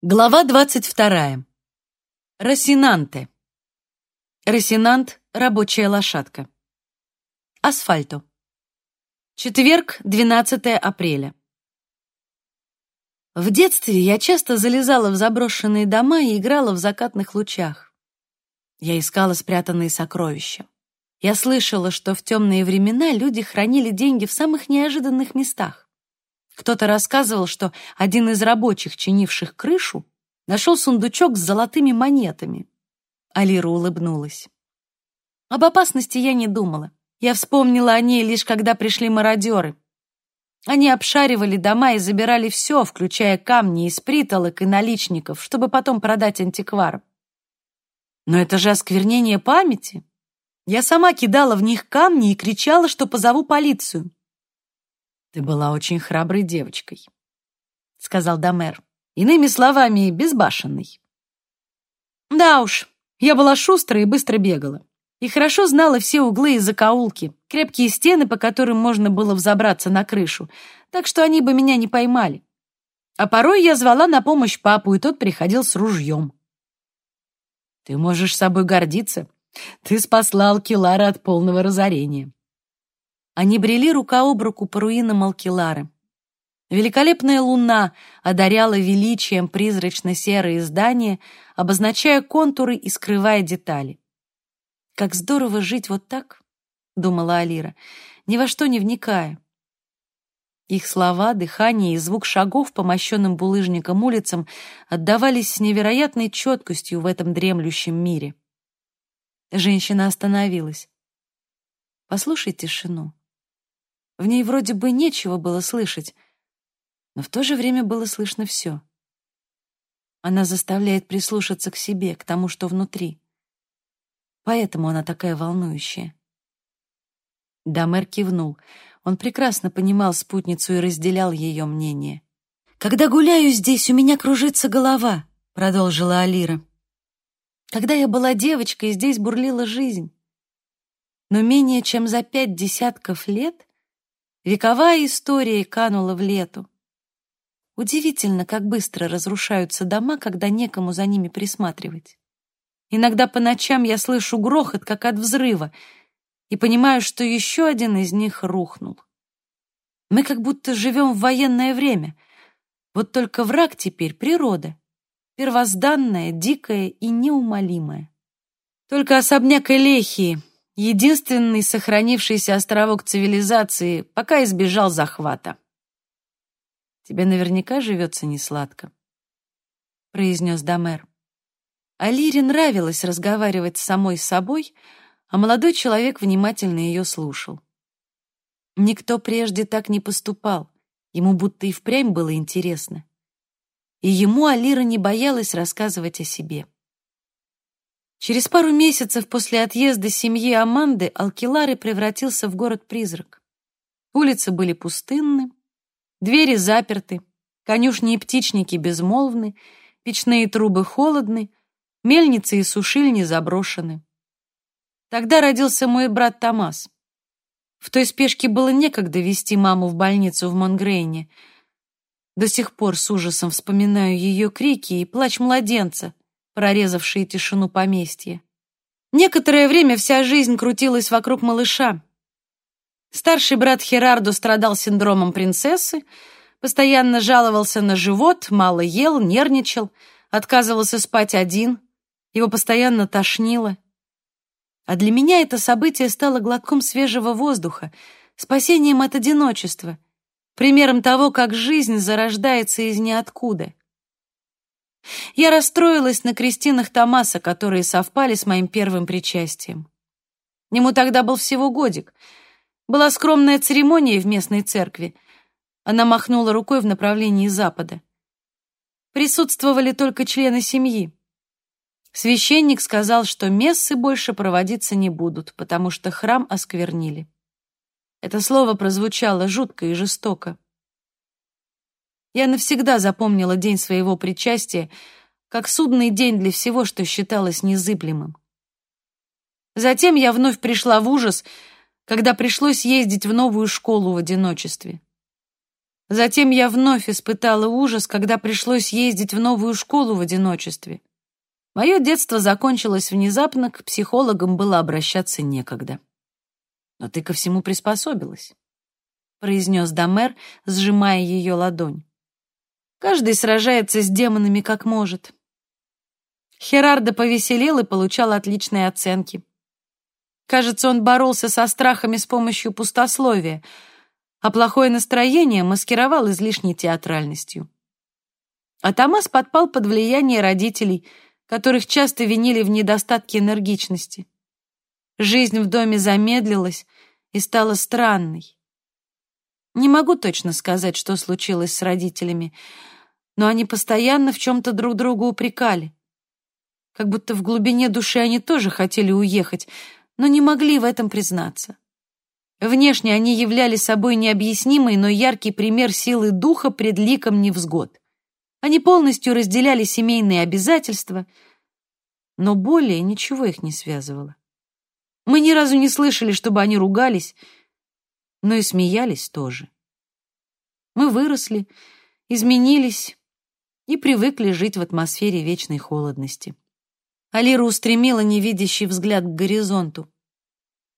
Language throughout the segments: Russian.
Глава 22. Росинанте. Росинант — рабочая лошадка. Асфальту. Четверг, 12 апреля. В детстве я часто залезала в заброшенные дома и играла в закатных лучах. Я искала спрятанные сокровища. Я слышала, что в темные времена люди хранили деньги в самых неожиданных местах. Кто-то рассказывал, что один из рабочих, чинивших крышу, нашел сундучок с золотыми монетами. Алира улыбнулась. Об опасности я не думала. Я вспомнила о ней лишь когда пришли мародеры. Они обшаривали дома и забирали все, включая камни из притолок и наличников, чтобы потом продать антикварам. Но это же осквернение памяти. Я сама кидала в них камни и кричала, что позову полицию. «Ты была очень храброй девочкой», — сказал Домер. «Иными словами, безбашенной». «Да уж, я была шустрой и быстро бегала. И хорошо знала все углы и закоулки, крепкие стены, по которым можно было взобраться на крышу, так что они бы меня не поймали. А порой я звала на помощь папу, и тот приходил с ружьем. Ты можешь собой гордиться. Ты спасла Алкилара от полного разорения. Они брели рука об руку по руинам Алкилары. Великолепная луна одаряла величием призрачно-серые здания, обозначая контуры и скрывая детали. «Как здорово жить вот так!» — думала Алира, ни во что не вникая. Их слова, дыхание и звук шагов по мощенным булыжникам улицам отдавались с невероятной четкостью в этом дремлющем мире. Женщина остановилась. «Послушай тишину», в ней вроде бы нечего было слышать, но в то же время было слышно все. Она заставляет прислушаться к себе, к тому, что внутри. Поэтому она такая волнующая. Дамер кивнул. Он прекрасно понимал спутницу и разделял ее мнение. «Когда гуляю здесь, у меня кружится голова», — продолжила Алира. «Когда я была девочкой, здесь бурлила жизнь. Но менее чем за пять десятков лет Вековая история канула в лету. Удивительно, как быстро разрушаются дома, когда некому за ними присматривать. Иногда по ночам я слышу грохот, как от взрыва, и понимаю, что еще один из них рухнул. Мы как будто живем в военное время. Вот только враг теперь — природа. Первозданная, дикая и неумолимая. Только особняк Элехии единственный сохранившийся островок цивилизации, пока избежал захвата. «Тебе наверняка живется несладко», — произнес Дамер. Алире нравилось разговаривать с самой собой, а молодой человек внимательно ее слушал. Никто прежде так не поступал, ему будто и впрямь было интересно. И ему Алира не боялась рассказывать о себе. Через пару месяцев после отъезда семьи Аманды Алкилары превратился в город-призрак. Улицы были пустынны, двери заперты, конюшни и птичники безмолвны, печные трубы холодны, мельницы и сушильни заброшены. Тогда родился мой брат Томас. В той спешке было некогда вести маму в больницу в Монгрейне. До сих пор с ужасом вспоминаю ее крики и плач младенца, прорезавшие тишину поместья. Некоторое время вся жизнь крутилась вокруг малыша. Старший брат Херардо страдал синдромом принцессы, постоянно жаловался на живот, мало ел, нервничал, отказывался спать один, его постоянно тошнило. А для меня это событие стало глотком свежего воздуха, спасением от одиночества, примером того, как жизнь зарождается из ниоткуда. Я расстроилась на крестинах Томаса, которые совпали с моим первым причастием. Ему тогда был всего годик. Была скромная церемония в местной церкви. Она махнула рукой в направлении запада. Присутствовали только члены семьи. Священник сказал, что мессы больше проводиться не будут, потому что храм осквернили. Это слово прозвучало жутко и жестоко. Я навсегда запомнила день своего причастия как судный день для всего, что считалось незыблемым. Затем я вновь пришла в ужас, когда пришлось ездить в новую школу в одиночестве. Затем я вновь испытала ужас, когда пришлось ездить в новую школу в одиночестве. Мое детство закончилось внезапно, к психологам было обращаться некогда. Но ты ко всему приспособилась, произнес Дамер, сжимая ее ладонь. Каждый сражается с демонами как может. Херардо повеселел и получал отличные оценки. Кажется, он боролся со страхами с помощью пустословия, а плохое настроение маскировал излишней театральностью. А Томас подпал под влияние родителей, которых часто винили в недостатке энергичности. Жизнь в доме замедлилась и стала странной. Не могу точно сказать, что случилось с родителями, но они постоянно в чем-то друг друга упрекали. Как будто в глубине души они тоже хотели уехать, но не могли в этом признаться. Внешне они являли собой необъяснимый, но яркий пример силы духа пред ликом невзгод. Они полностью разделяли семейные обязательства, но более ничего их не связывало. Мы ни разу не слышали, чтобы они ругались, но и смеялись тоже. Мы выросли, изменились и привыкли жить в атмосфере вечной холодности. Алира устремила невидящий взгляд к горизонту.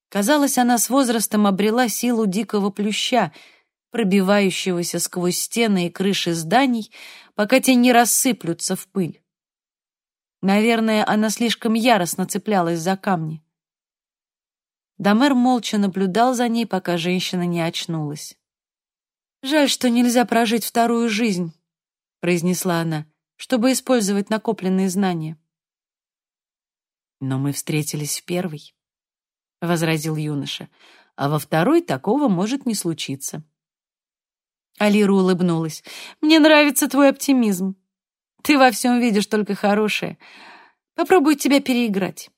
Казалось, она с возрастом обрела силу дикого плюща, пробивающегося сквозь стены и крыши зданий, пока те не рассыплются в пыль. Наверное, она слишком яростно цеплялась за камни. Дамер молча наблюдал за ней, пока женщина не очнулась. «Жаль, что нельзя прожить вторую жизнь», — произнесла она, «чтобы использовать накопленные знания». «Но мы встретились в первой», — возразил юноша, «а во второй такого может не случиться». Алира улыбнулась. «Мне нравится твой оптимизм. Ты во всем видишь только хорошее. Попробую тебя переиграть.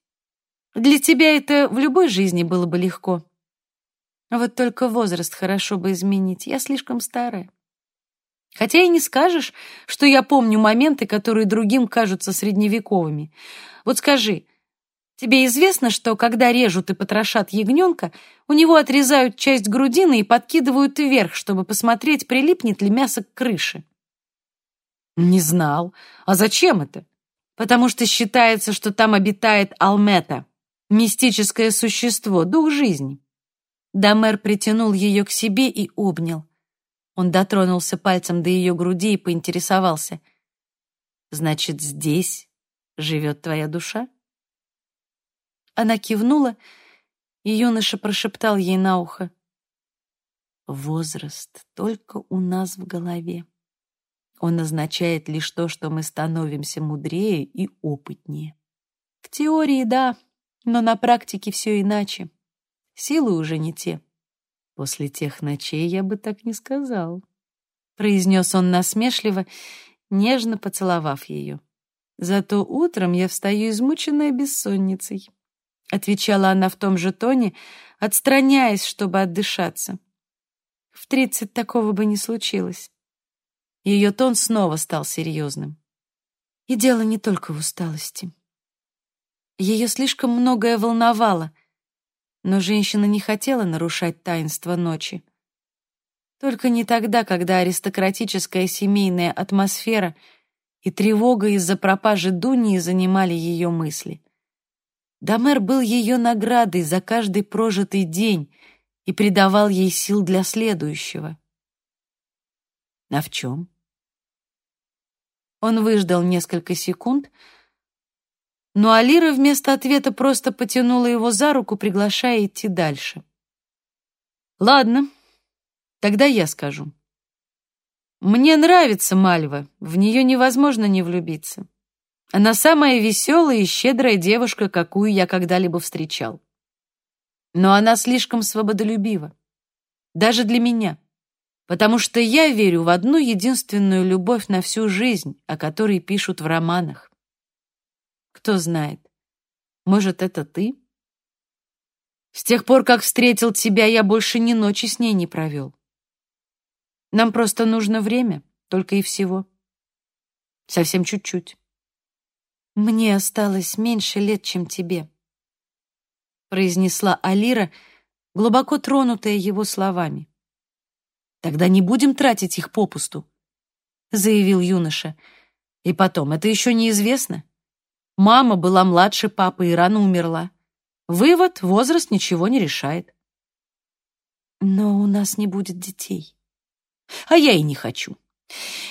Для тебя это в любой жизни было бы легко. Вот только возраст хорошо бы изменить. Я слишком старая. Хотя и не скажешь, что я помню моменты, которые другим кажутся средневековыми. Вот скажи, Тебе известно, что когда режут и потрошат ягненка, у него отрезают часть грудины и подкидывают вверх, чтобы посмотреть, прилипнет ли мясо к крыше? Не знал. А зачем это? Потому что считается, что там обитает Алмета, мистическое существо, дух жизни. Дамер притянул ее к себе и обнял. Он дотронулся пальцем до ее груди и поинтересовался. «Значит, здесь живет твоя душа?» Она кивнула, и юноша прошептал ей на ухо. «Возраст только у нас в голове. Он означает лишь то, что мы становимся мудрее и опытнее. В теории, да, но на практике все иначе. Силы уже не те. После тех ночей я бы так не сказал», — произнес он насмешливо, нежно поцеловав ее. «Зато утром я встаю измученная бессонницей» отвечала она в том же тоне, отстраняясь, чтобы отдышаться. В тридцать такого бы не случилось. Ее тон снова стал серьезным. И дело не только в усталости. Ее слишком многое волновало, но женщина не хотела нарушать таинство ночи. Только не тогда, когда аристократическая семейная атмосфера и тревога из-за пропажи Дуни занимали ее мысли. Дамер был ее наградой за каждый прожитый день и придавал ей сил для следующего. А в чем? Он выждал несколько секунд, но Алира вместо ответа просто потянула его за руку, приглашая идти дальше. «Ладно, тогда я скажу. Мне нравится Мальва, в нее невозможно не влюбиться. Она самая веселая и щедрая девушка, какую я когда-либо встречал. Но она слишком свободолюбива. Даже для меня. Потому что я верю в одну единственную любовь на всю жизнь, о которой пишут в романах. Кто знает, может, это ты? С тех пор, как встретил тебя, я больше ни ночи с ней не провел. Нам просто нужно время, только и всего. Совсем чуть-чуть. «Мне осталось меньше лет, чем тебе», — произнесла Алира, глубоко тронутая его словами. Тогда не будем тратить их попусту, заявил юноша. И потом, это еще неизвестно. Мама была младше папы и рано умерла. Вывод, возраст ничего не решает. Но у нас не будет детей. А я и не хочу.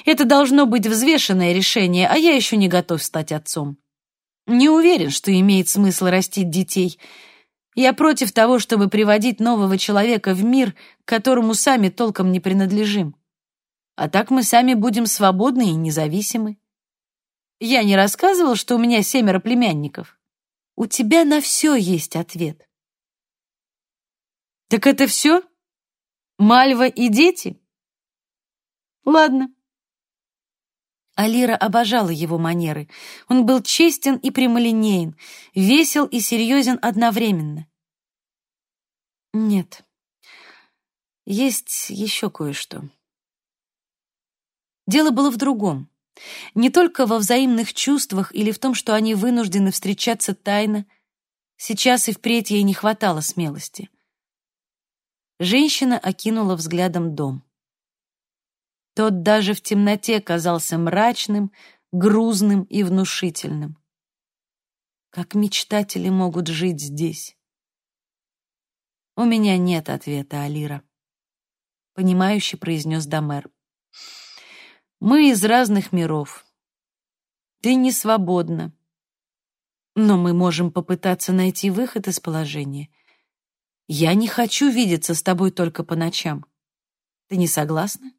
Это должно быть взвешенное решение, а я еще не готов стать отцом. Не уверен, что имеет смысл растить детей. Я против того, чтобы приводить нового человека в мир, к которому сами толком не принадлежим. А так мы сами будем свободны и независимы. Я не рассказывал, что у меня семеро племянников. У тебя на все есть ответ. Так это все? Мальва и дети? Ладно. Алира обожала его манеры. Он был честен и прямолинеен, весел и серьезен одновременно. Нет, есть еще кое-что. Дело было в другом. Не только во взаимных чувствах или в том, что они вынуждены встречаться тайно. Сейчас и впредь ей не хватало смелости. Женщина окинула взглядом дом. Тот даже в темноте казался мрачным, грузным и внушительным. Как мечтатели могут жить здесь? У меня нет ответа, Алира. Понимающе произнес Дамер. Мы из разных миров. Ты не свободна. Но мы можем попытаться найти выход из положения. Я не хочу видеться с тобой только по ночам. Ты не согласна?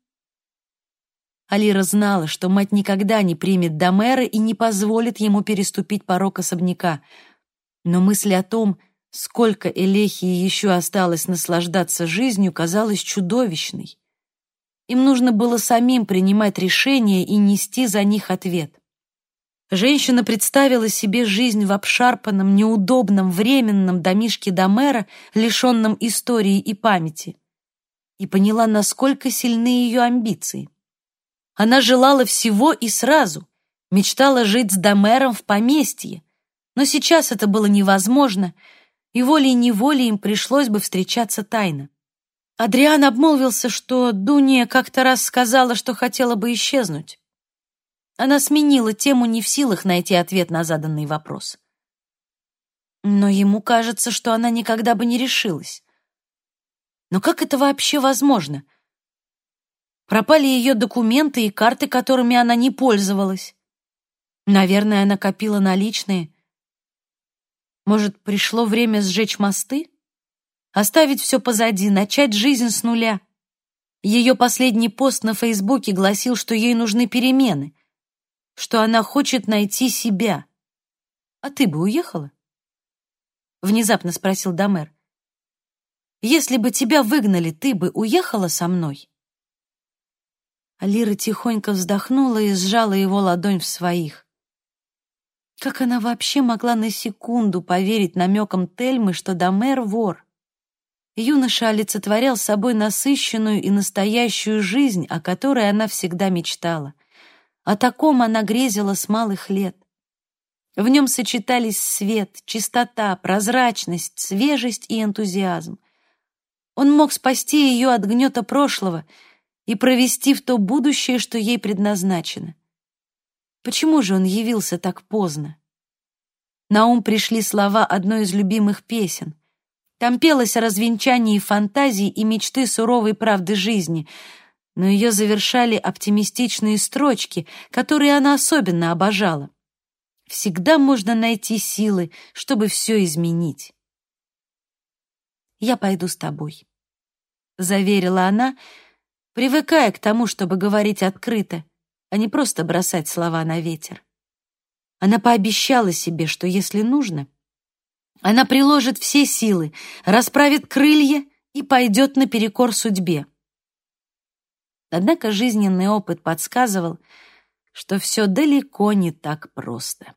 Алира знала, что мать никогда не примет Домера и не позволит ему переступить порог особняка. Но мысль о том, сколько Элехии еще осталось наслаждаться жизнью, казалась чудовищной. Им нужно было самим принимать решения и нести за них ответ. Женщина представила себе жизнь в обшарпанном, неудобном, временном домишке Домера, лишенном истории и памяти, и поняла, насколько сильны ее амбиции. Она желала всего и сразу, мечтала жить с Домером в поместье, но сейчас это было невозможно, и волей-неволей им пришлось бы встречаться тайно. Адриан обмолвился, что Дуния как-то раз сказала, что хотела бы исчезнуть. Она сменила тему, не в силах найти ответ на заданный вопрос. Но ему кажется, что она никогда бы не решилась. Но как это вообще возможно? Пропали ее документы и карты, которыми она не пользовалась. Наверное, она копила наличные. Может, пришло время сжечь мосты? Оставить все позади, начать жизнь с нуля. Ее последний пост на Фейсбуке гласил, что ей нужны перемены, что она хочет найти себя. А ты бы уехала? Внезапно спросил Дамер. Если бы тебя выгнали, ты бы уехала со мной? Алира тихонько вздохнула и сжала его ладонь в своих. Как она вообще могла на секунду поверить намекам Тельмы, что Дамер вор? Юноша олицетворял собой насыщенную и настоящую жизнь, о которой она всегда мечтала. О таком она грезила с малых лет. В нем сочетались свет, чистота, прозрачность, свежесть и энтузиазм. Он мог спасти ее от гнета прошлого и провести в то будущее, что ей предназначено. Почему же он явился так поздно? На ум пришли слова одной из любимых песен. Там пелось о развенчании фантазий и мечты суровой правды жизни, но ее завершали оптимистичные строчки, которые она особенно обожала. Всегда можно найти силы, чтобы все изменить. «Я пойду с тобой», — заверила она, привыкая к тому, чтобы говорить открыто, а не просто бросать слова на ветер. Она пообещала себе, что если нужно — она приложит все силы, расправит крылья и пойдет наперекор судьбе. Однако жизненный опыт подсказывал, что все далеко не так просто.